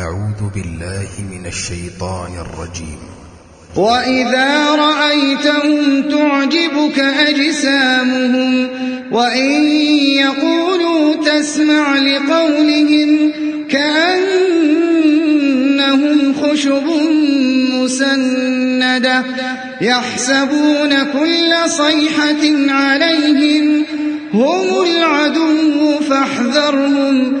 أعوذ بالله من الشيطان الرجيم. وإذا رأيتهم تعجبك أجسامهم وإن يقولوا تسمع لقولهم كأنهم خشب مسندة يحسبون كل صيحة عليهم هم العدو فاحذرهم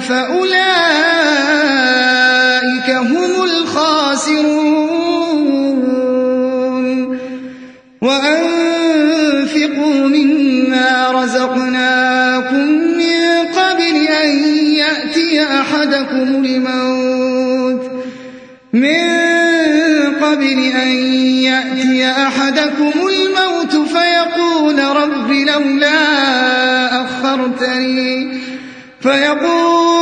فأولئك هم الخاسرون. وأنفقوا مما رزقناكم من قبل أن يأتي أحدكم الموت. من قبل أن يأتي أحدكم الموت فيقول رب لولا أخرتني فيقول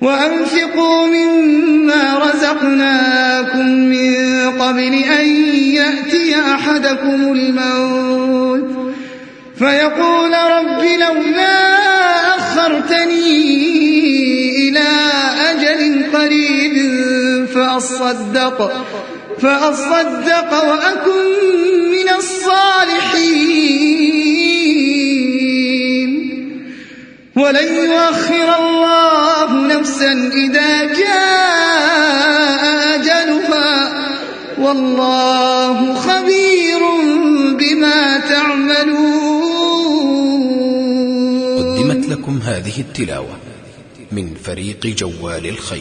وأنفقوا مما رزقناكم من قبل أن يأتي أحدكم الموت. فيقول رب لولا أخرتني إلى أجل قريب فأصدق فأصدق وأكن من الصالحين. ولن يؤخر الله نفسا إذا جاء أجلها. والله خبير بما تعملون. قدمت لكم هذه التلاوة من فريق جوال الخير.